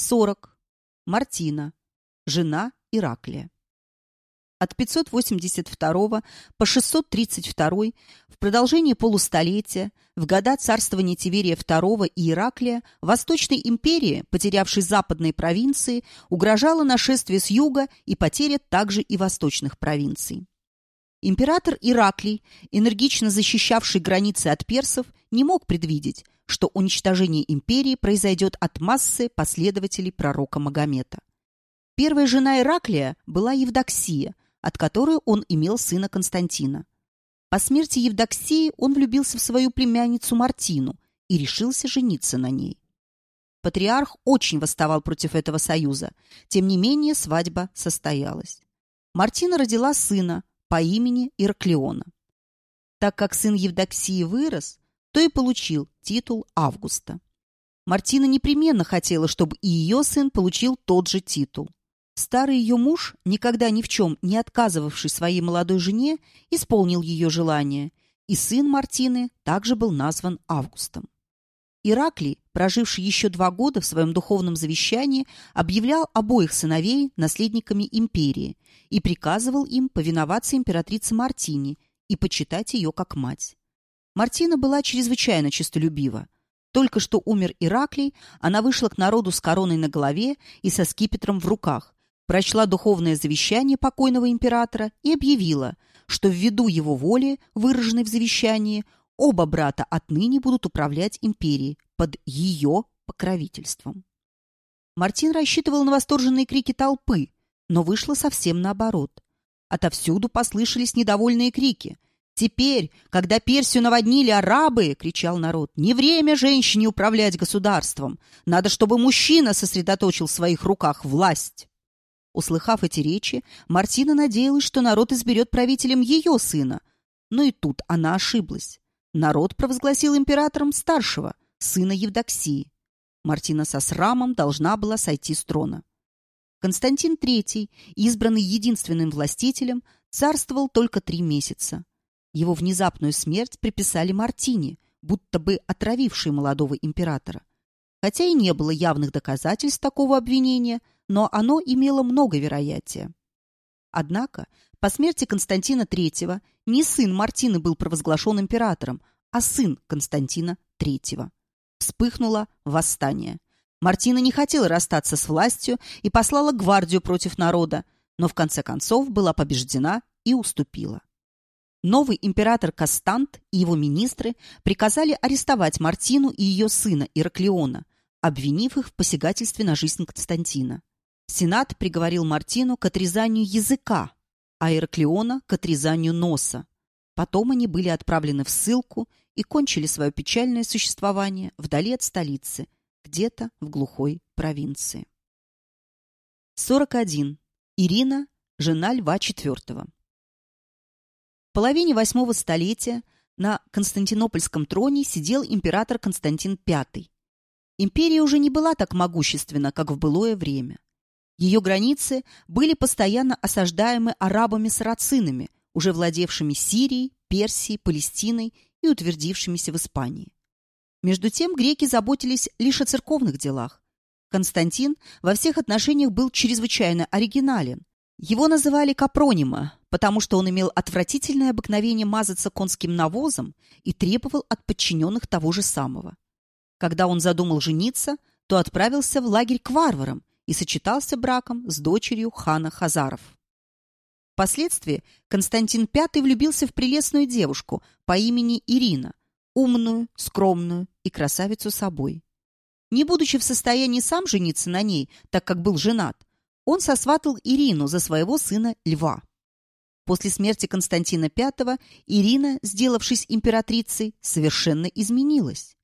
40. Мартина, жена Ираклия. От 582 по 632 в продолжении полустолетия, в года царствования Тиверия II и Ираклия, Восточной империи, потерявшей западные провинции, угрожало нашествие с юга и потеря также и восточных провинций. Император Ираклий, энергично защищавший границы от персов, не мог предвидеть, что уничтожение империи произойдет от массы последователей пророка Магомета. Первая жена Ираклия была Евдоксия, от которой он имел сына Константина. По смерти Евдоксии он влюбился в свою племянницу Мартину и решился жениться на ней. Патриарх очень восставал против этого союза, тем не менее свадьба состоялась. Мартина родила сына по имени Ираклиона. Так как сын Евдоксии вырос, то и получил титул Августа. Мартина непременно хотела, чтобы и ее сын получил тот же титул. Старый ее муж, никогда ни в чем не отказывавший своей молодой жене, исполнил ее желание, и сын Мартины также был назван Августом. Ираклий, проживший еще два года в своем духовном завещании, объявлял обоих сыновей наследниками империи и приказывал им повиноваться императрице Мартине и почитать ее как мать. Мартина была чрезвычайно честолюбива. Только что умер Ираклий, она вышла к народу с короной на голове и со скипетром в руках, прочла духовное завещание покойного императора и объявила, что ввиду его воли, выраженной в завещании, оба брата отныне будут управлять империей под ее покровительством. Мартин рассчитывал на восторженные крики толпы, но вышло совсем наоборот. Отовсюду послышались недовольные крики. «Теперь, когда Персию наводнили арабы, — кричал народ, — не время женщине управлять государством. Надо, чтобы мужчина сосредоточил в своих руках власть». Услыхав эти речи, Мартина надеялась, что народ изберет правителем ее сына. Но и тут она ошиблась. Народ провозгласил императором старшего, сына Евдоксии. Мартина со срамом должна была сойти с трона. Константин III, избранный единственным властителем, царствовал только три месяца. Его внезапную смерть приписали Мартине, будто бы отравившей молодого императора. Хотя и не было явных доказательств такого обвинения, но оно имело много вероятия. Однако, по смерти Константина III не сын Мартины был провозглашен императором, а сын Константина III. Вспыхнуло восстание. Мартина не хотела расстаться с властью и послала гвардию против народа, но в конце концов была побеждена и уступила. Новый император Кастант и его министры приказали арестовать Мартину и ее сына Ираклиона, обвинив их в посягательстве на жизнь Константина. Сенат приговорил Мартину к отрезанию языка, а Ираклиона к отрезанию носа. Потом они были отправлены в ссылку и кончили свое печальное существование вдали от столицы, где-то в глухой провинции. 41. Ирина, жена Льва IV. В половине восьмого столетия на Константинопольском троне сидел император Константин V. Империя уже не была так могущественна, как в былое время. Ее границы были постоянно осаждаемы арабами-сарацинами, уже владевшими Сирией, Персией, Палестиной и утвердившимися в Испании. Между тем греки заботились лишь о церковных делах. Константин во всех отношениях был чрезвычайно оригинален. Его называли Капронима, потому что он имел отвратительное обыкновение мазаться конским навозом и требовал от подчиненных того же самого. Когда он задумал жениться, то отправился в лагерь к варварам, и сочетался браком с дочерью хана Хазаров. Впоследствии Константин V влюбился в прелестную девушку по имени Ирина, умную, скромную и красавицу собой. Не будучи в состоянии сам жениться на ней, так как был женат, он сосватал Ирину за своего сына Льва. После смерти Константина V Ирина, сделавшись императрицей, совершенно изменилась.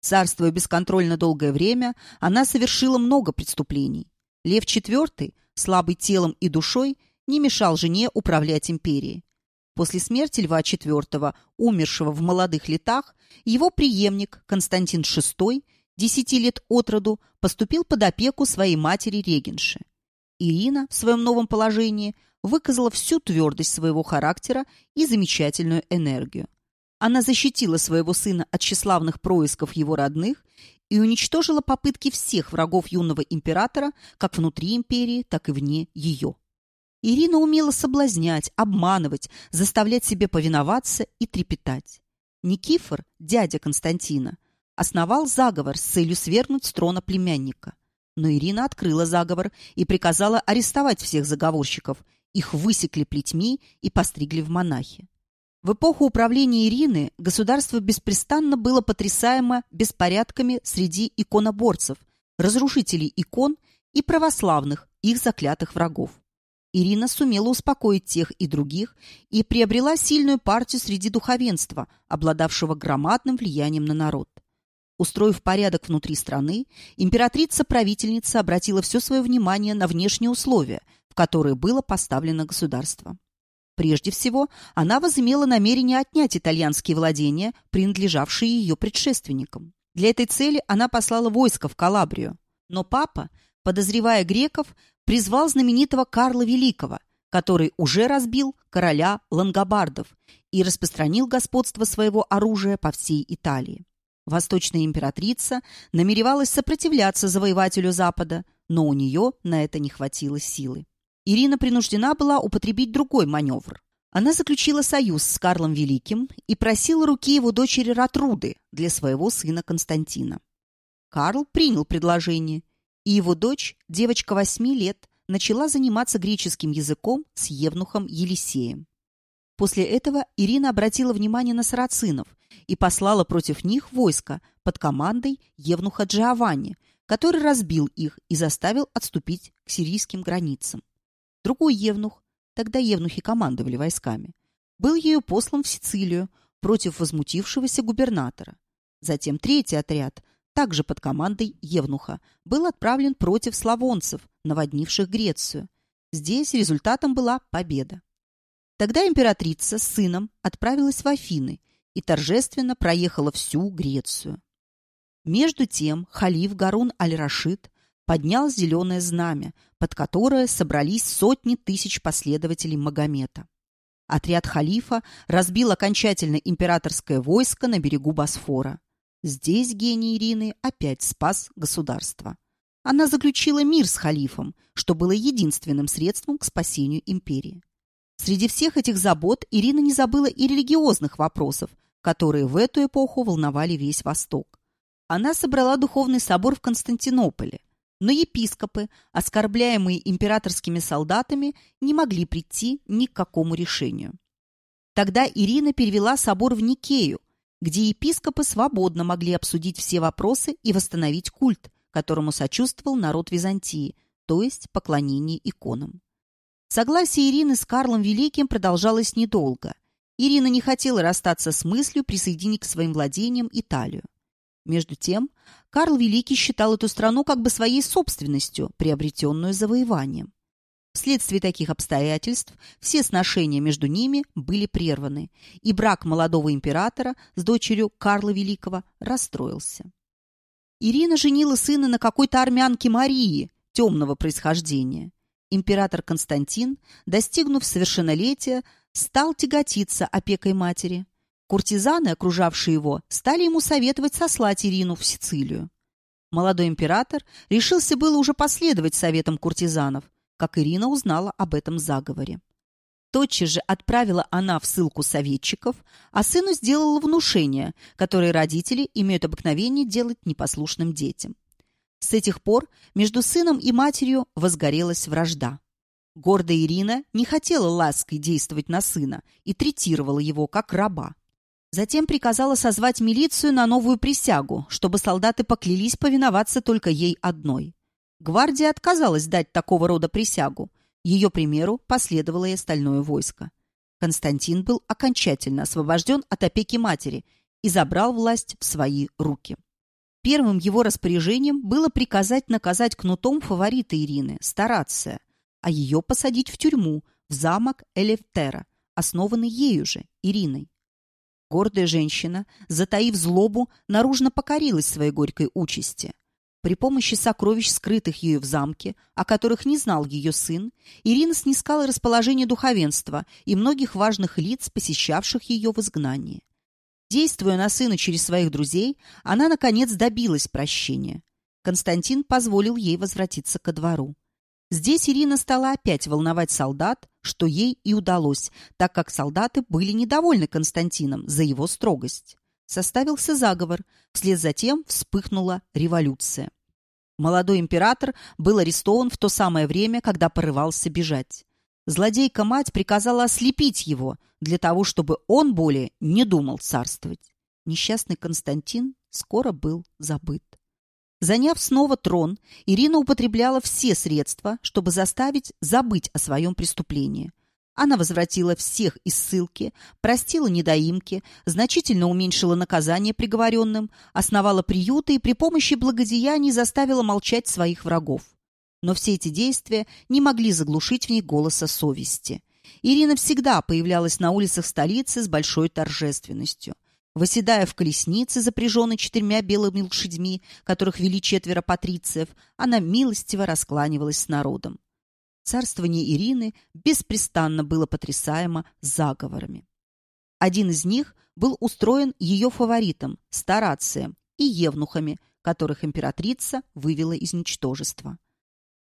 Царствуя бесконтрольно долгое время, она совершила много преступлений. Лев IV, слабый телом и душой, не мешал жене управлять империей. После смерти Льва IV, умершего в молодых летах, его преемник Константин VI, десяти лет от роду, поступил под опеку своей матери-регенши. Ирина в своем новом положении выказала всю твердость своего характера и замечательную энергию. Она защитила своего сына от тщеславных происков его родных и уничтожила попытки всех врагов юного императора как внутри империи, так и вне ее. Ирина умела соблазнять, обманывать, заставлять себе повиноваться и трепетать. Никифор, дядя Константина, основал заговор с целью свергнуть с трона племянника. Но Ирина открыла заговор и приказала арестовать всех заговорщиков. Их высекли плетьми и постригли в монахи. В эпоху управления Ирины государство беспрестанно было потрясаемо беспорядками среди иконоборцев, разрушителей икон и православных, их заклятых врагов. Ирина сумела успокоить тех и других и приобрела сильную партию среди духовенства, обладавшего громадным влиянием на народ. Устроив порядок внутри страны, императрица-правительница обратила все свое внимание на внешние условия, в которые было поставлено государство. Прежде всего, она возымела намерение отнять итальянские владения, принадлежавшие ее предшественникам. Для этой цели она послала войско в Калабрию. Но папа, подозревая греков, призвал знаменитого Карла Великого, который уже разбил короля лангобардов и распространил господство своего оружия по всей Италии. Восточная императрица намеревалась сопротивляться завоевателю Запада, но у нее на это не хватило силы. Ирина принуждена была употребить другой маневр. Она заключила союз с Карлом Великим и просила руки его дочери Ратруды для своего сына Константина. Карл принял предложение, и его дочь, девочка восьми лет, начала заниматься греческим языком с евнухом Елисеем. После этого Ирина обратила внимание на сарацинов и послала против них войско под командой Евнуха Джованни, который разбил их и заставил отступить к сирийским границам. Другой Евнух, тогда Евнухи командовали войсками, был ею послан в Сицилию против возмутившегося губернатора. Затем третий отряд, также под командой Евнуха, был отправлен против славонцев, наводнивших Грецию. Здесь результатом была победа. Тогда императрица с сыном отправилась в Афины и торжественно проехала всю Грецию. Между тем халиф Гарун аль-Рашид поднял зеленое знамя, под которое собрались сотни тысяч последователей Магомета. Отряд халифа разбил окончательно императорское войско на берегу Босфора. Здесь гений Ирины опять спас государство. Она заключила мир с халифом, что было единственным средством к спасению империи. Среди всех этих забот Ирина не забыла и религиозных вопросов, которые в эту эпоху волновали весь Восток. Она собрала духовный собор в Константинополе, но епископы, оскорбляемые императорскими солдатами, не могли прийти ни к какому решению. Тогда Ирина перевела собор в Никею, где епископы свободно могли обсудить все вопросы и восстановить культ, которому сочувствовал народ Византии, то есть поклонение иконам. Согласие Ирины с Карлом Великим продолжалось недолго. Ирина не хотела расстаться с мыслью присоединить к своим владениям Италию. Между тем, Карл Великий считал эту страну как бы своей собственностью, приобретенную завоеванием. Вследствие таких обстоятельств все сношения между ними были прерваны, и брак молодого императора с дочерью Карла Великого расстроился. Ирина женила сына на какой-то армянке Марии, темного происхождения император Константин, достигнув совершеннолетия, стал тяготиться опекой матери. Куртизаны, окружавшие его, стали ему советовать сослать Ирину в Сицилию. Молодой император решился было уже последовать советам куртизанов, как Ирина узнала об этом заговоре. Тотчас же отправила она в ссылку советчиков, а сыну сделала внушение, которое родители имеют обыкновение делать непослушным детям. С этих пор между сыном и матерью возгорелась вражда. Гордая Ирина не хотела лаской действовать на сына и третировала его как раба. Затем приказала созвать милицию на новую присягу, чтобы солдаты поклялись повиноваться только ей одной. Гвардия отказалась дать такого рода присягу. Ее примеру последовало и остальное войско. Константин был окончательно освобожден от опеки матери и забрал власть в свои руки. Первым его распоряжением было приказать наказать кнутом фаворита Ирины, Старация, а ее посадить в тюрьму, в замок Элефтера, основанный ею же, Ириной. Гордая женщина, затаив злобу, наружно покорилась своей горькой участи. При помощи сокровищ, скрытых ею в замке, о которых не знал ее сын, Ирина снискала расположение духовенства и многих важных лиц, посещавших ее в изгнании. Действуя на сына через своих друзей, она, наконец, добилась прощения. Константин позволил ей возвратиться ко двору. Здесь Ирина стала опять волновать солдат, что ей и удалось, так как солдаты были недовольны Константином за его строгость. Составился заговор, вслед за тем вспыхнула революция. Молодой император был арестован в то самое время, когда порывался бежать. Злодейка-мать приказала ослепить его, для того, чтобы он более не думал царствовать. Несчастный Константин скоро был забыт. Заняв снова трон, Ирина употребляла все средства, чтобы заставить забыть о своем преступлении. Она возвратила всех из ссылки, простила недоимки, значительно уменьшила наказание приговоренным, основала приюты и при помощи благодеяний заставила молчать своих врагов. Но все эти действия не могли заглушить в ней голоса совести. Ирина всегда появлялась на улицах столицы с большой торжественностью. Выседая в колеснице, запряженной четырьмя белыми лошадьми, которых вели четверо патрициев, она милостиво раскланивалась с народом. Царствование Ирины беспрестанно было потрясаемо заговорами. Один из них был устроен ее фаворитом, старацием и евнухами, которых императрица вывела из ничтожества.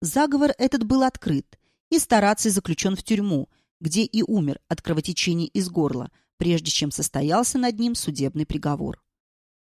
Заговор этот был открыт, и стараций заключен в тюрьму, где и умер от кровотечения из горла, прежде чем состоялся над ним судебный приговор.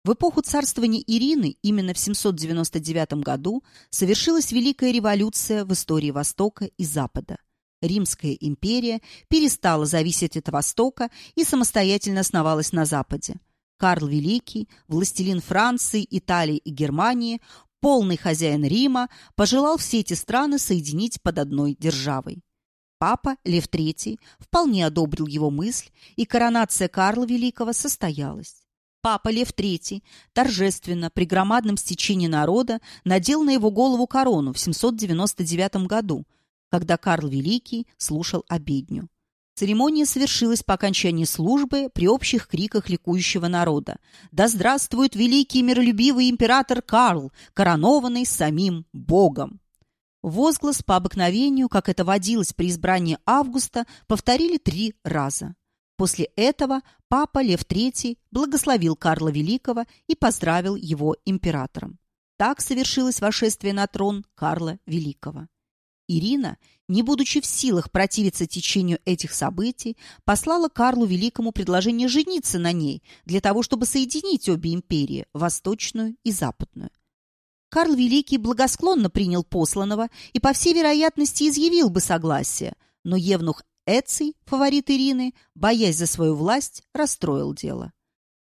В эпоху царствования Ирины именно в 799 году совершилась Великая революция в истории Востока и Запада. Римская империя перестала зависеть от Востока и самостоятельно основалась на Западе. Карл Великий, властелин Франции, Италии и Германии, полный хозяин Рима, пожелал все эти страны соединить под одной державой. Папа Лев III вполне одобрил его мысль, и коронация Карла Великого состоялась. Папа Лев III торжественно при громадном стечении народа надел на его голову корону в 799 году, когда Карл Великий слушал обедню. Церемония совершилась по окончании службы при общих криках ликующего народа. «Да здравствует великий миролюбивый император Карл, коронованный самим Богом!» Возглас по обыкновению, как это водилось при избрании Августа, повторили три раза. После этого папа Лев III благословил Карла Великого и поздравил его императором. Так совершилось вошествие на трон Карла Великого. Ирина, не будучи в силах противиться течению этих событий, послала Карлу Великому предложение жениться на ней для того, чтобы соединить обе империи, восточную и западную. Карл Великий благосклонно принял посланного и, по всей вероятности, изъявил бы согласие, но Евнух Эций, фаворит Ирины, боясь за свою власть, расстроил дело.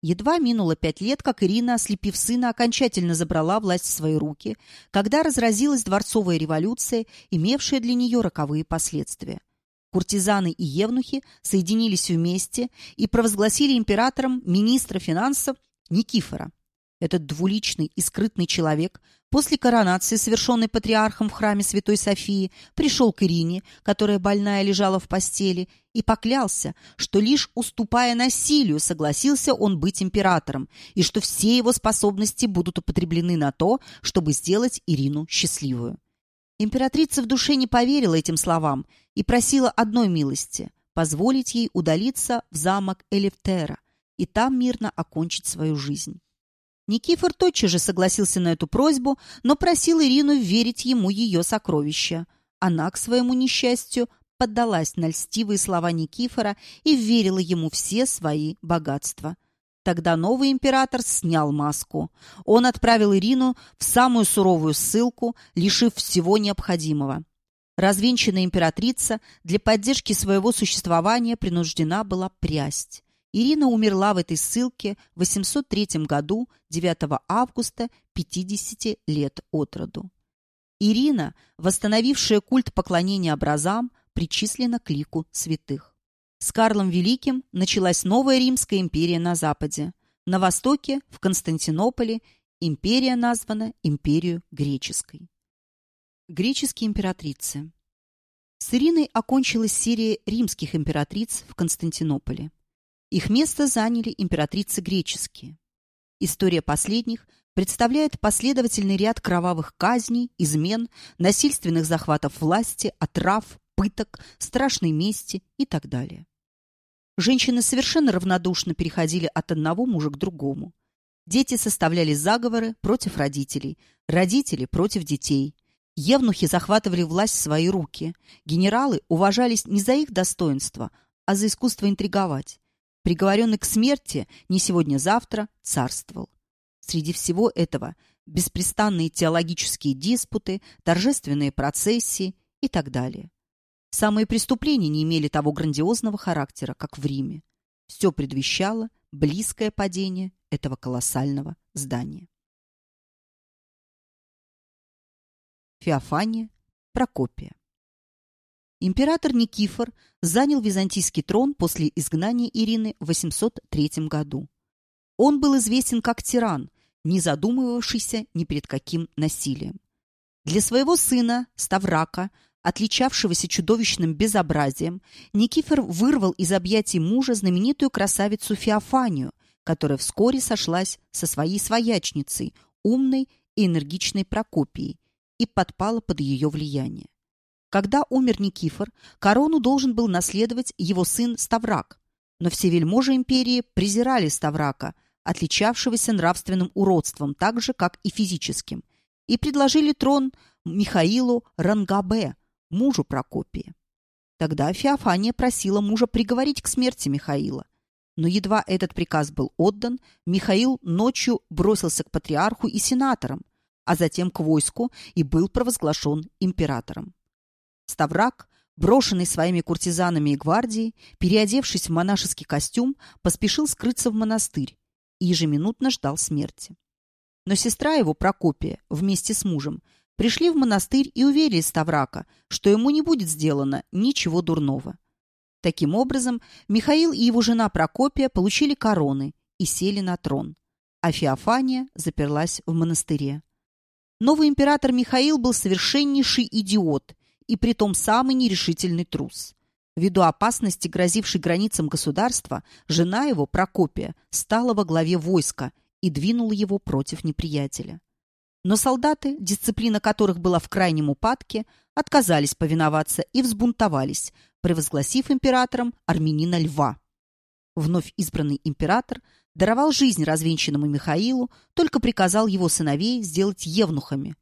Едва минуло пять лет, как Ирина, ослепив сына, окончательно забрала власть в свои руки, когда разразилась дворцовая революция, имевшая для нее роковые последствия. Куртизаны и евнухи соединились вместе и провозгласили императором министра финансов Никифора. Этот двуличный и скрытный человек после коронации, совершенной патриархом в храме Святой Софии, пришел к Ирине, которая больная лежала в постели, и поклялся, что лишь уступая насилию согласился он быть императором, и что все его способности будут употреблены на то, чтобы сделать Ирину счастливую. Императрица в душе не поверила этим словам и просила одной милости – позволить ей удалиться в замок Элефтера и там мирно окончить свою жизнь. Никифор тотчас же согласился на эту просьбу, но просил Ирину верить ему ее сокровища. Она, к своему несчастью, поддалась на льстивые слова Никифора и верила ему все свои богатства. Тогда новый император снял маску. Он отправил Ирину в самую суровую ссылку, лишив всего необходимого. Развенчанная императрица для поддержки своего существования принуждена была прясть. Ирина умерла в этой ссылке в 803 году, 9 августа, 50 лет от роду. Ирина, восстановившая культ поклонения образам, причислена к лику святых. С Карлом Великим началась новая Римская империя на Западе. На Востоке, в Константинополе, империя названа империю греческой. Греческие императрицы. С Ириной окончилась серия римских императриц в Константинополе. Их место заняли императрицы греческие. История последних представляет последовательный ряд кровавых казней, измен, насильственных захватов власти, отрав, пыток, страшной мести и так далее. женщины совершенно равнодушно переходили от одного мужа к другому. Дети составляли заговоры против родителей, родители против детей. Евнухи захватывали власть в свои руки. Генералы уважались не за их достоинство, а за искусство интриговать. Приговоренный к смерти не сегодня-завтра царствовал. Среди всего этого беспрестанные теологические диспуты, торжественные процессии и так далее. Самые преступления не имели того грандиозного характера, как в Риме. Все предвещало близкое падение этого колоссального здания. Феофания, Прокопия. Император Никифор занял византийский трон после изгнания Ирины в 803 году. Он был известен как тиран, не задумывавшийся ни перед каким насилием. Для своего сына Ставрака, отличавшегося чудовищным безобразием, Никифор вырвал из объятий мужа знаменитую красавицу Феофанию, которая вскоре сошлась со своей своячницей, умной и энергичной Прокопией, и подпала под ее влияние. Когда умер Никифор, корону должен был наследовать его сын Ставрак, но все вельможи империи презирали Ставрака – отличавшегося нравственным уродством, так же, как и физическим, и предложили трон Михаилу Рангабе, мужу Прокопия. Тогда Феофания просила мужа приговорить к смерти Михаила. Но едва этот приказ был отдан, Михаил ночью бросился к патриарху и сенаторам, а затем к войску и был провозглашен императором. Ставрак, брошенный своими куртизанами и гвардией, переодевшись в монашеский костюм, поспешил скрыться в монастырь и ежеминутно ждал смерти. Но сестра его, Прокопия, вместе с мужем, пришли в монастырь и уверили Ставрака, что ему не будет сделано ничего дурного. Таким образом, Михаил и его жена Прокопия получили короны и сели на трон, а Феофания заперлась в монастыре. Новый император Михаил был совершеннейший идиот и притом самый нерешительный трус. Ввиду опасности, грозившей границам государства, жена его, Прокопия, стала во главе войска и двинула его против неприятеля. Но солдаты, дисциплина которых была в крайнем упадке, отказались повиноваться и взбунтовались, превозгласив императором армянина Льва. Вновь избранный император даровал жизнь развенчанному Михаилу, только приказал его сыновей сделать евнухами.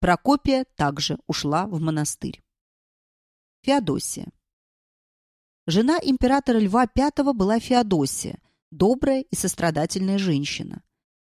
Прокопия также ушла в монастырь. Феодосия Жена императора Льва V была Феодосия, добрая и сострадательная женщина.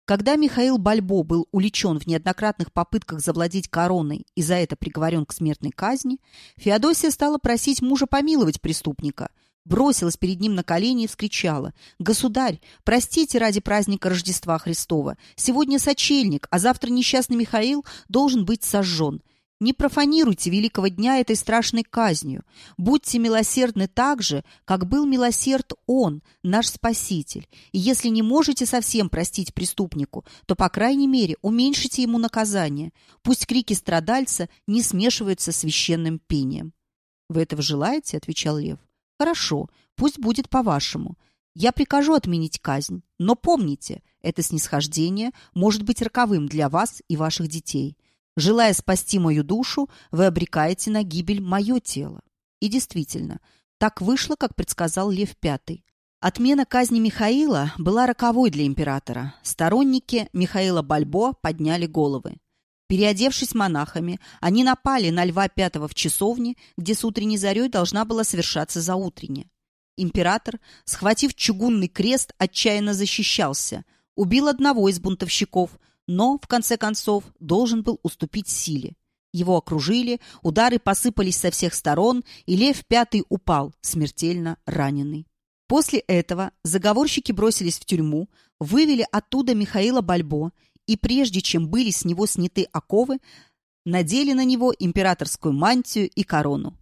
Когда Михаил Бальбо был уличен в неоднократных попытках завладеть короной и за это приговорен к смертной казни, Феодосия стала просить мужа помиловать преступника, бросилась перед ним на колени и вскричала «Государь, простите ради праздника Рождества Христова, сегодня сочельник, а завтра несчастный Михаил должен быть сожжен. Не профанируйте великого дня этой страшной казнью. Будьте милосердны так же, как был милосерд Он, наш Спаситель. И если не можете совсем простить преступнику, то, по крайней мере, уменьшите ему наказание. Пусть крики страдальца не смешиваются с священным пением. «Вы этого желаете?» — отвечал Лев. «Хорошо, пусть будет по-вашему. Я прикажу отменить казнь, но помните, это снисхождение может быть роковым для вас и ваших детей». Желая спасти мою душу, вы обрекаете на гибель мое тело. И действительно, так вышло, как предсказал Лев Пятый. Отмена казни Михаила была роковой для императора. Сторонники Михаила Бальбо подняли головы. Переодевшись монахами, они напали на Льва Пятого в часовне, где с утренней зарей должна была совершаться заутренняя. Император, схватив чугунный крест, отчаянно защищался, убил одного из бунтовщиков – но, в конце концов, должен был уступить силе. Его окружили, удары посыпались со всех сторон, и Лев Пятый упал, смертельно раненый. После этого заговорщики бросились в тюрьму, вывели оттуда Михаила Бальбо, и прежде чем были с него сняты оковы, надели на него императорскую мантию и корону.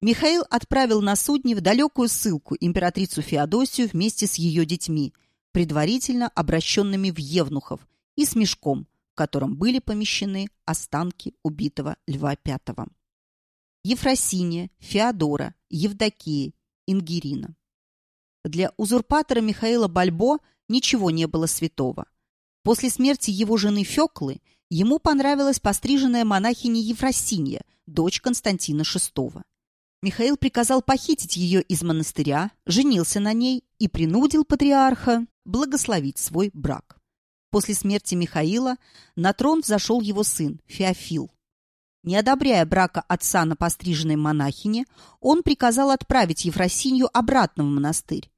Михаил отправил на судне в далекую ссылку императрицу Феодосию вместе с ее детьми, предварительно обращенными в евнухов, и с мешком, в котором были помещены останки убитого Льва V. Ефросиния, Феодора, Евдокия, Ингирина. Для узурпатора Михаила Бальбо ничего не было святого. После смерти его жены Феклы ему понравилась постриженная монахиня Ефросинья, дочь Константина VI. Михаил приказал похитить ее из монастыря, женился на ней и принудил патриарха благословить свой брак. После смерти Михаила на трон взошел его сын Феофил. Не одобряя брака отца на постриженной монахине, он приказал отправить Ефросинью обратно в монастырь.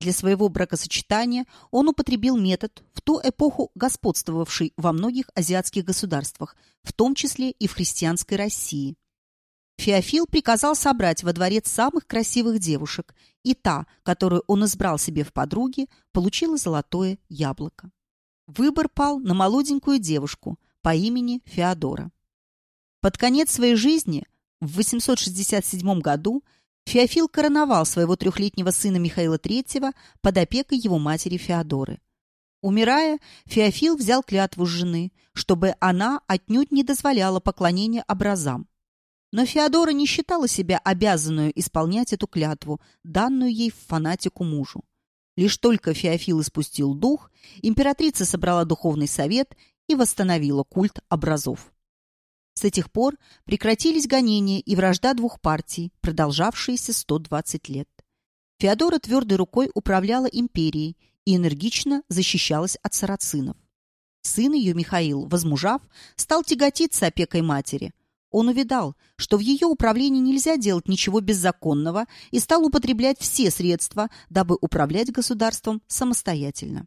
Для своего бракосочетания он употребил метод, в ту эпоху господствовавший во многих азиатских государствах, в том числе и в христианской России. Феофил приказал собрать во дворец самых красивых девушек, и та, которую он избрал себе в подруги, получила золотое яблоко. Выбор пал на молоденькую девушку по имени Феодора. Под конец своей жизни, в 867 году, Феофил короновал своего трехлетнего сына Михаила III под опекой его матери Феодоры. Умирая, Феофил взял клятву с жены, чтобы она отнюдь не дозволяла поклонения образам. Но Феодора не считала себя обязанную исполнять эту клятву, данную ей в фанатику мужу. Лишь только Феофил испустил дух, императрица собрала духовный совет и восстановила культ образов. С этих пор прекратились гонения и вражда двух партий, продолжавшиеся 120 лет. Феодора твердой рукой управляла империей и энергично защищалась от сарацинов. Сын ее, Михаил, возмужав, стал тяготиться опекой матери. Он увидал, что в ее управлении нельзя делать ничего беззаконного и стал употреблять все средства, дабы управлять государством самостоятельно.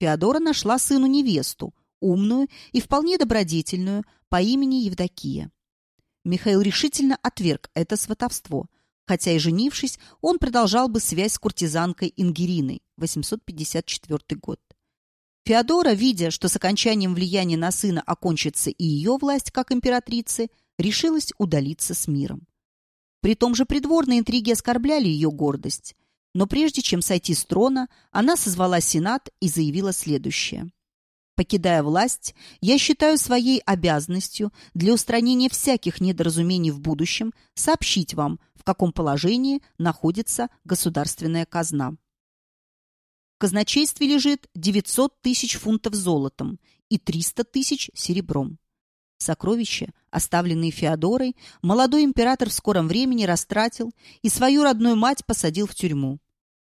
Феодора нашла сыну невесту, умную и вполне добродетельную, по имени Евдокия. Михаил решительно отверг это сватовство, хотя и женившись, он продолжал бы связь с куртизанкой Ингириной, 854 год. Феодора, видя, что с окончанием влияния на сына окончится и ее власть как императрицы, решилась удалиться с миром. При том же придворные интриги оскорбляли ее гордость. Но прежде чем сойти с трона, она созвала Сенат и заявила следующее. Покидая власть, я считаю своей обязанностью для устранения всяких недоразумений в будущем сообщить вам, в каком положении находится государственная казна. В казначействе лежит 900 тысяч фунтов золотом и 300 тысяч серебром. Сокровища, оставленные Феодорой, молодой император в скором времени растратил и свою родную мать посадил в тюрьму.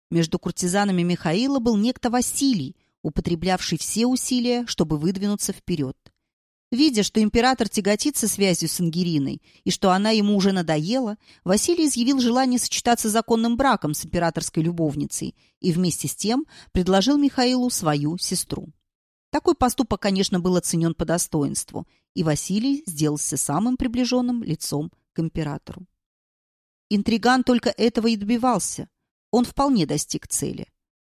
Между куртизанами Михаила был некто Василий, употреблявший все усилия, чтобы выдвинуться вперед. Видя, что император тяготится связью с Ангериной и что она ему уже надоела, Василий изъявил желание сочетаться законным браком с императорской любовницей и вместе с тем предложил Михаилу свою сестру. Такой поступок, конечно, был оценен по достоинству, и Василий сделался самым приближенным лицом к императору. Интриган только этого и добивался. Он вполне достиг цели.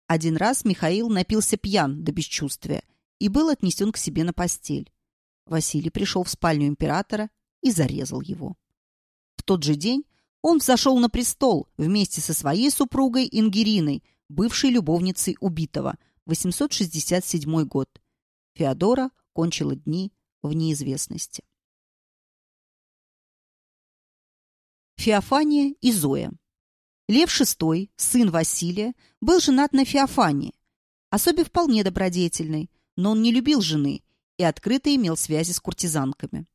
Один раз Михаил напился пьян до бесчувствия и был отнесен к себе на постель. Василий пришел в спальню императора и зарезал его. В тот же день он взошел на престол вместе со своей супругой Ингириной, бывшей любовницей убитого, 867 год. Феодора кончила дни в неизвестности. Феофания и Зоя Лев VI, сын Василия, был женат на Феофании, особе вполне добродетельной, но он не любил жены и открыто имел связи с куртизанками.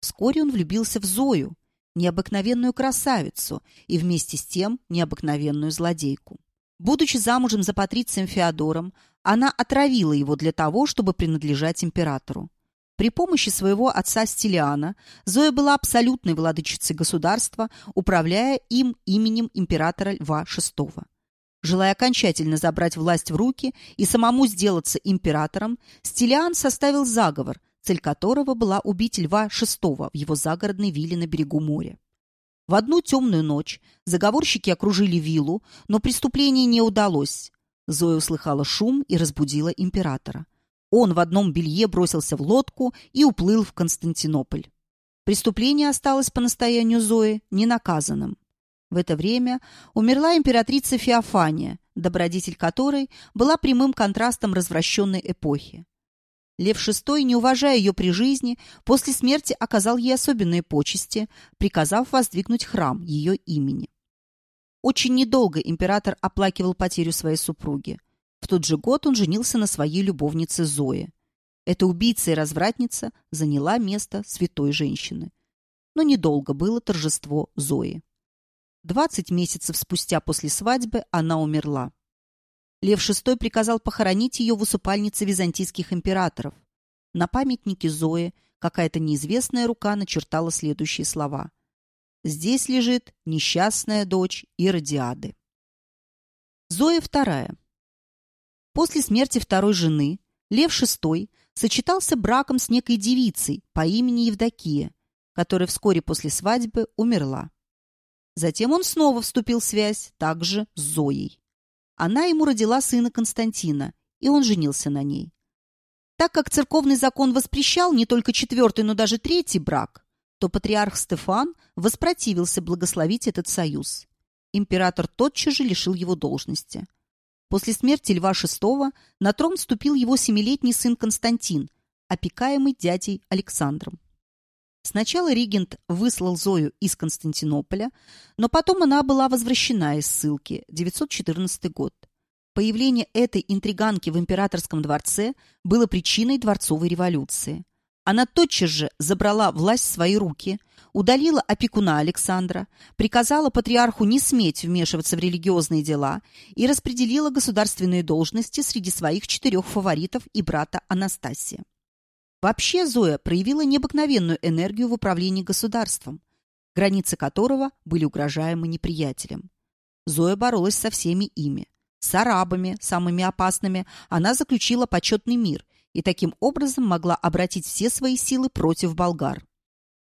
Вскоре он влюбился в Зою, необыкновенную красавицу и вместе с тем необыкновенную злодейку. Будучи замужем за патрицием Феодором, она отравила его для того, чтобы принадлежать императору. При помощи своего отца Стилиана Зоя была абсолютной владычицей государства, управляя им именем императора Льва VI. Желая окончательно забрать власть в руки и самому сделаться императором, Стилиан составил заговор, цель которого была убить Льва VI в его загородной вилле на берегу моря. В одну темную ночь заговорщики окружили виллу, но преступление не удалось. Зоя услыхала шум и разбудила императора. Он в одном белье бросился в лодку и уплыл в Константинополь. Преступление осталось по настоянию Зои ненаказанным. В это время умерла императрица Феофания, добродетель которой была прямым контрастом развращенной эпохи. Лев VI, не уважая ее при жизни, после смерти оказал ей особенные почести, приказав воздвигнуть храм ее имени. Очень недолго император оплакивал потерю своей супруги. В тот же год он женился на своей любовнице Зое. Эта убийца и развратница заняла место святой женщины. Но недолго было торжество Зои. 20 месяцев спустя после свадьбы она умерла. Лев VI приказал похоронить ее в усыпальнице византийских императоров. На памятнике Зои какая-то неизвестная рука начертала следующие слова. «Здесь лежит несчастная дочь Иродиады». Зоя II. После смерти второй жены Лев VI сочетался браком с некой девицей по имени Евдокия, которая вскоре после свадьбы умерла. Затем он снова вступил в связь, также с Зоей. Она ему родила сына Константина, и он женился на ней. Так как церковный закон воспрещал не только четвертый, но даже третий брак, то патриарх Стефан воспротивился благословить этот союз. Император тотчас же лишил его должности. После смерти Льва VI на трон вступил его семилетний сын Константин, опекаемый дядей Александром. Сначала регент выслал Зою из Константинополя, но потом она была возвращена из ссылки, 914 год. Появление этой интриганки в императорском дворце было причиной дворцовой революции. Она тотчас же забрала власть в свои руки, удалила опекуна Александра, приказала патриарху не сметь вмешиваться в религиозные дела и распределила государственные должности среди своих четырех фаворитов и брата Анастасия. Вообще Зоя проявила необыкновенную энергию в управлении государством, границы которого были угрожаемы неприятелем. Зоя боролась со всеми ими. С арабами, самыми опасными, она заключила почетный мир и таким образом могла обратить все свои силы против болгар.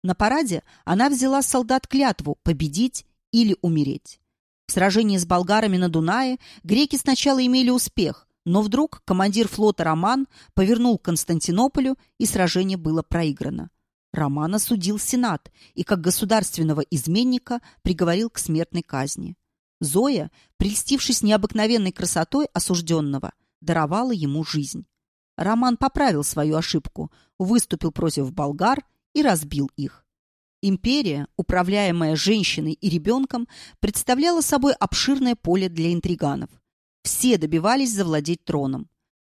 На параде она взяла солдат клятву победить или умереть. В сражении с болгарами на Дунае греки сначала имели успех, но вдруг командир флота Роман повернул к Константинополю, и сражение было проиграно. Роман осудил Сенат и, как государственного изменника, приговорил к смертной казни. Зоя, прельстившись необыкновенной красотой осужденного, даровала ему жизнь. Роман поправил свою ошибку, выступил против болгар и разбил их. Империя, управляемая женщиной и ребенком, представляла собой обширное поле для интриганов – все добивались завладеть троном.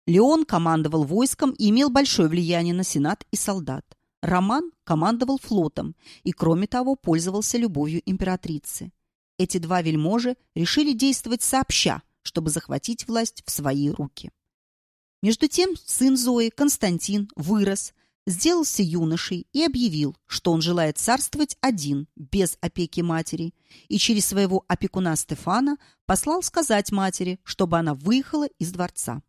Леон командовал войском и имел большое влияние на сенат и солдат. Роман командовал флотом и, кроме того, пользовался любовью императрицы. Эти два вельможи решили действовать сообща, чтобы захватить власть в свои руки. Между тем сын Зои, Константин, вырос, сделался юношей и объявил, что он желает царствовать один, без опеки матери, и через своего опекуна Стефана послал сказать матери, чтобы она выехала из дворца.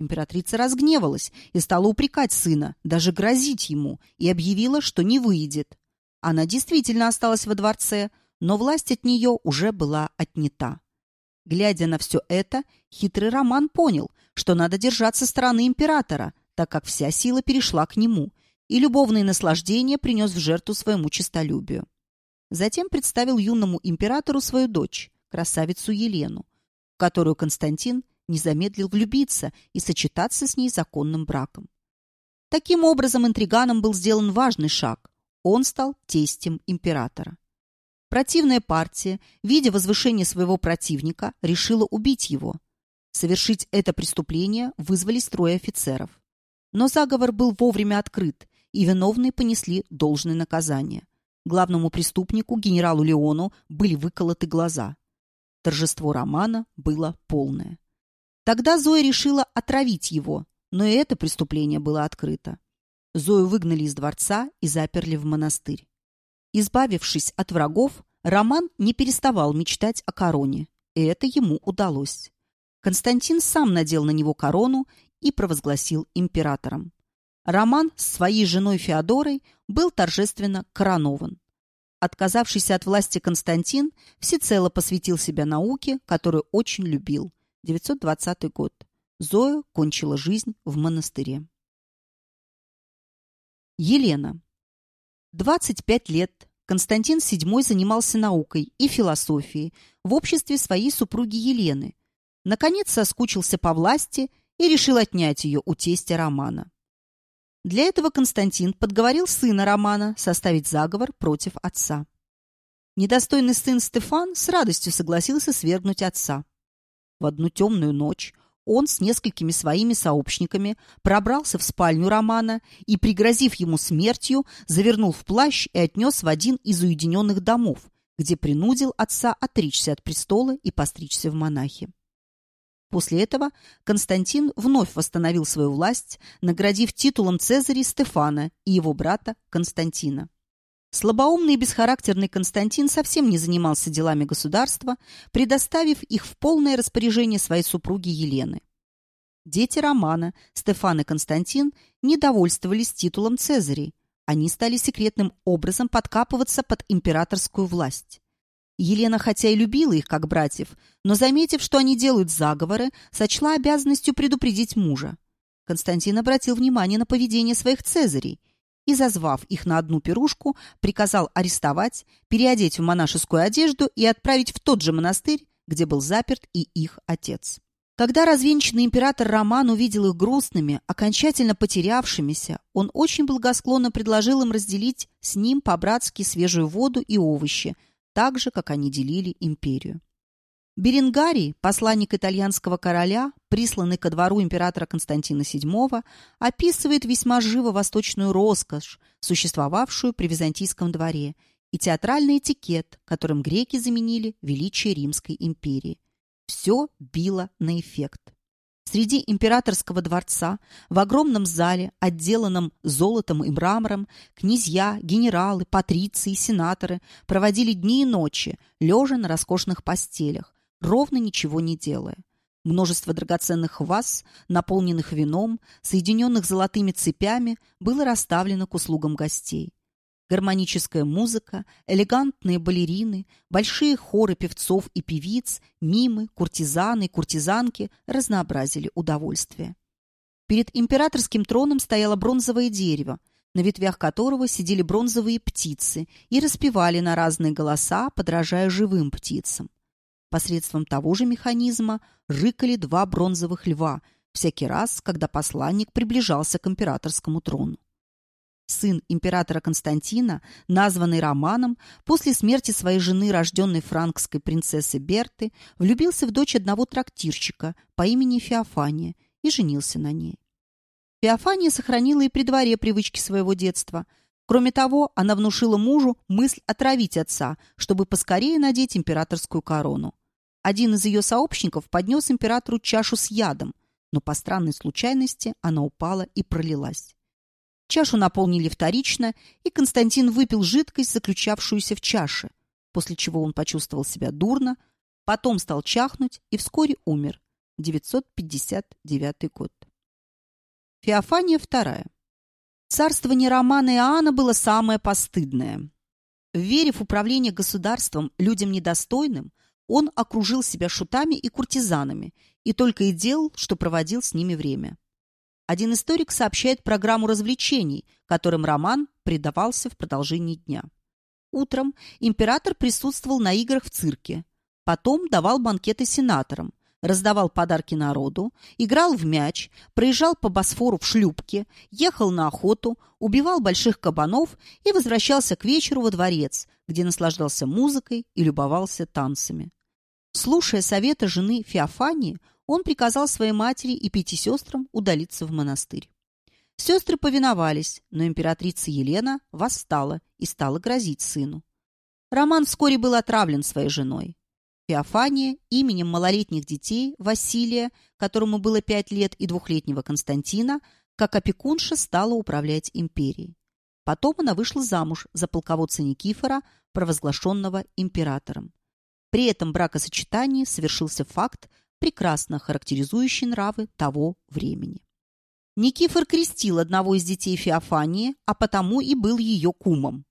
Императрица разгневалась и стала упрекать сына, даже грозить ему, и объявила, что не выйдет. Она действительно осталась во дворце, но власть от нее уже была отнята. Глядя на все это, хитрый Роман понял, что надо держаться стороны императора – так как вся сила перешла к нему, и любовные наслаждения принес в жертву своему честолюбию. Затем представил юному императору свою дочь, красавицу Елену, в которую Константин не замедлил влюбиться и сочетаться с ней законным браком. Таким образом, интриганом был сделан важный шаг. Он стал тестем императора. Противная партия, видя возвышение своего противника, решила убить его. Совершить это преступление вызвали трое офицеров. Но заговор был вовремя открыт, и виновные понесли должное наказание. Главному преступнику, генералу Леону, были выколоты глаза. Торжество Романа было полное. Тогда Зоя решила отравить его, но и это преступление было открыто. Зою выгнали из дворца и заперли в монастырь. Избавившись от врагов, Роман не переставал мечтать о короне, и это ему удалось. Константин сам надел на него корону и провозгласил императором. Роман с своей женой Феодорой был торжественно коронован. Отказавшийся от власти Константин всецело посвятил себя науке, которую очень любил. 920 год. Зоя кончила жизнь в монастыре. Елена. 25 лет Константин VII занимался наукой и философией в обществе своей супруги Елены. Наконец соскучился по власти и решил отнять ее у тестя Романа. Для этого Константин подговорил сына Романа составить заговор против отца. Недостойный сын Стефан с радостью согласился свергнуть отца. В одну темную ночь он с несколькими своими сообщниками пробрался в спальню Романа и, пригрозив ему смертью, завернул в плащ и отнес в один из уединенных домов, где принудил отца отречься от престола и постричься в монахи. После этого Константин вновь восстановил свою власть, наградив титулом Цезаря Стефана и его брата Константина. Слабоумный и бесхарактерный Константин совсем не занимался делами государства, предоставив их в полное распоряжение своей супруги Елены. Дети Романа, Стефан и Константин, не довольствовались титулом Цезарей. Они стали секретным образом подкапываться под императорскую власть. Елена хотя и любила их как братьев, но, заметив, что они делают заговоры, сочла обязанностью предупредить мужа. Константин обратил внимание на поведение своих цезарей и, зазвав их на одну пирушку, приказал арестовать, переодеть в монашескую одежду и отправить в тот же монастырь, где был заперт и их отец. Когда развенчанный император Роман увидел их грустными, окончательно потерявшимися, он очень благосклонно предложил им разделить с ним по-братски свежую воду и овощи – так же, как они делили империю. Беренгарий, посланник итальянского короля, присланный ко двору императора Константина VII, описывает весьма живо восточную роскошь, существовавшую при Византийском дворе, и театральный этикет, которым греки заменили величие Римской империи. Все било на эффект. Среди императорского дворца, в огромном зале, отделанном золотом и мрамором, князья, генералы, патриции, сенаторы проводили дни и ночи, лежа на роскошных постелях, ровно ничего не делая. Множество драгоценных ваз, наполненных вином, соединенных золотыми цепями, было расставлено к услугам гостей гармоническая музыка, элегантные балерины, большие хоры певцов и певиц, мимы, куртизаны и куртизанки разнообразили удовольствие. Перед императорским троном стояло бронзовое дерево, на ветвях которого сидели бронзовые птицы и распевали на разные голоса, подражая живым птицам. Посредством того же механизма рыкали два бронзовых льва всякий раз, когда посланник приближался к императорскому трону сын императора Константина, названный Романом, после смерти своей жены, рожденной франкской принцессы Берты, влюбился в дочь одного трактирщика по имени Феофания и женился на ней. Феофания сохранила и при дворе привычки своего детства. Кроме того, она внушила мужу мысль отравить отца, чтобы поскорее надеть императорскую корону. Один из ее сообщников поднес императору чашу с ядом, но по странной случайности она упала и пролилась. Чашу наполнили вторично, и Константин выпил жидкость, заключавшуюся в чаше, после чего он почувствовал себя дурно, потом стал чахнуть и вскоре умер. 959 год. Феофания II. Царствование Романа и Иоанна было самое постыдное. Верив управление государством людям недостойным, он окружил себя шутами и куртизанами и только и делал, что проводил с ними время. Один историк сообщает программу развлечений, которым роман предавался в продолжении дня. Утром император присутствовал на играх в цирке. Потом давал банкеты сенаторам, раздавал подарки народу, играл в мяч, проезжал по Босфору в шлюпке, ехал на охоту, убивал больших кабанов и возвращался к вечеру во дворец, где наслаждался музыкой и любовался танцами. Слушая советы жены Феофании, он приказал своей матери и пяти сестрам удалиться в монастырь. Сестры повиновались, но императрица Елена восстала и стала грозить сыну. Роман вскоре был отравлен своей женой. Феофания именем малолетних детей Василия, которому было пять лет, и двухлетнего Константина, как опекунша стала управлять империей. Потом она вышла замуж за полководца Никифора, провозглашенного императором. При этом бракосочетании совершился факт, прекрасно характеризующий нравы того времени. Никифор крестил одного из детей Феофании, а потому и был ее кумом.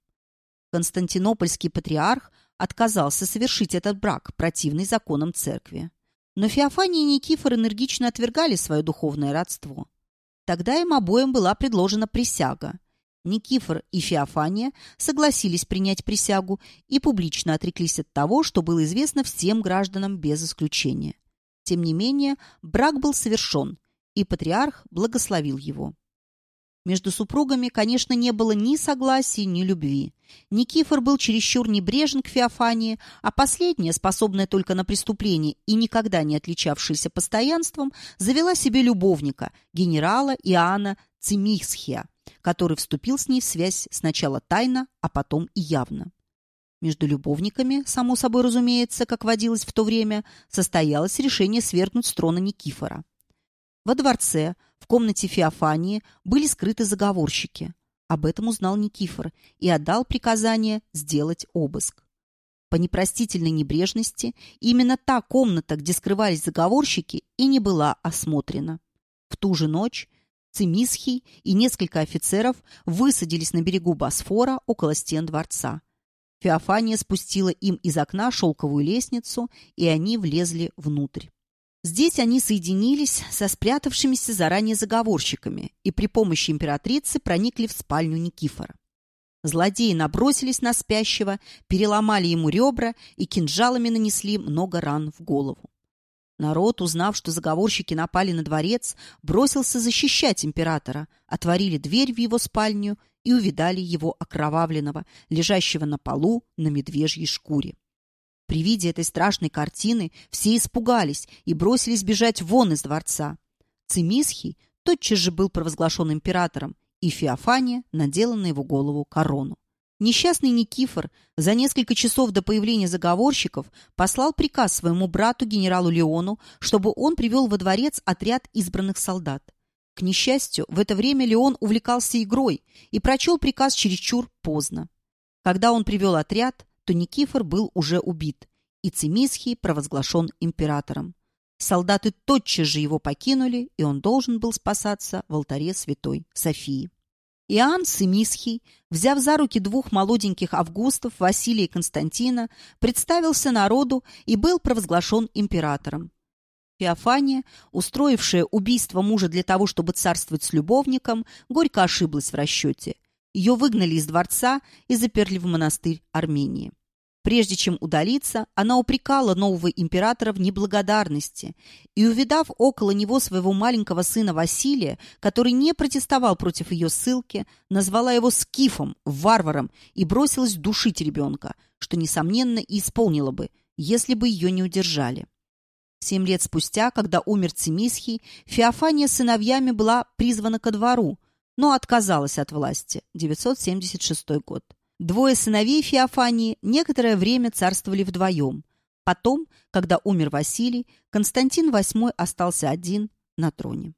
Константинопольский патриарх отказался совершить этот брак, противный законам церкви. Но Феофания и Никифор энергично отвергали свое духовное родство. Тогда им обоим была предложена присяга. Никифор и Феофания согласились принять присягу и публично отреклись от того, что было известно всем гражданам без исключения. Тем не менее, брак был совершен, и патриарх благословил его. Между супругами, конечно, не было ни согласия, ни любви. Никифор был чересчур небрежен к Феофании, а последняя, способная только на преступление и никогда не отличавшаяся постоянством, завела себе любовника, генерала Иоанна Цимисхия, который вступил с ней в связь сначала тайно, а потом и явно. Между любовниками, само собой разумеется, как водилось в то время, состоялось решение свергнуть с трона Никифора. Во дворце, в комнате Феофании, были скрыты заговорщики. Об этом узнал Никифор и отдал приказание сделать обыск. По непростительной небрежности именно та комната, где скрывались заговорщики, и не была осмотрена. В ту же ночь Цимисхий и несколько офицеров высадились на берегу Босфора около стен дворца. Феофания спустила им из окна шелковую лестницу, и они влезли внутрь. Здесь они соединились со спрятавшимися заранее заговорщиками и при помощи императрицы проникли в спальню Никифора. Злодеи набросились на спящего, переломали ему ребра и кинжалами нанесли много ран в голову. Народ, узнав, что заговорщики напали на дворец, бросился защищать императора, отворили дверь в его спальню и увидали его окровавленного, лежащего на полу на медвежьей шкуре. При виде этой страшной картины все испугались и бросились бежать вон из дворца. Цимисхий тотчас же был провозглашен императором, и Феофания надела на его голову корону. Несчастный Никифор за несколько часов до появления заговорщиков послал приказ своему брату генералу Леону, чтобы он привел во дворец отряд избранных солдат. К несчастью, в это время Леон увлекался игрой и прочел приказ чересчур поздно. Когда он привел отряд, то Никифор был уже убит, и Цимисхий провозглашен императором. Солдаты тотчас же его покинули, и он должен был спасаться в алтаре святой Софии. Иоанн Цимисхий, взяв за руки двух молоденьких августов, Василия и Константина, представился народу и был провозглашен императором. Феофания, устроившая убийство мужа для того, чтобы царствовать с любовником, горько ошиблась в расчете. Ее выгнали из дворца и заперли в монастырь Армении. Прежде чем удалиться, она упрекала нового императора в неблагодарности и, увидав около него своего маленького сына Василия, который не протестовал против ее ссылки, назвала его скифом, варваром и бросилась душить ребенка, что, несомненно, и исполнила бы, если бы ее не удержали. Семь лет спустя, когда умер Цимисхий, Феофания с сыновьями была призвана ко двору, но отказалась от власти. 976 год. Двое сыновей Феофании некоторое время царствовали вдвоем. Потом, когда умер Василий, Константин VIII остался один на троне.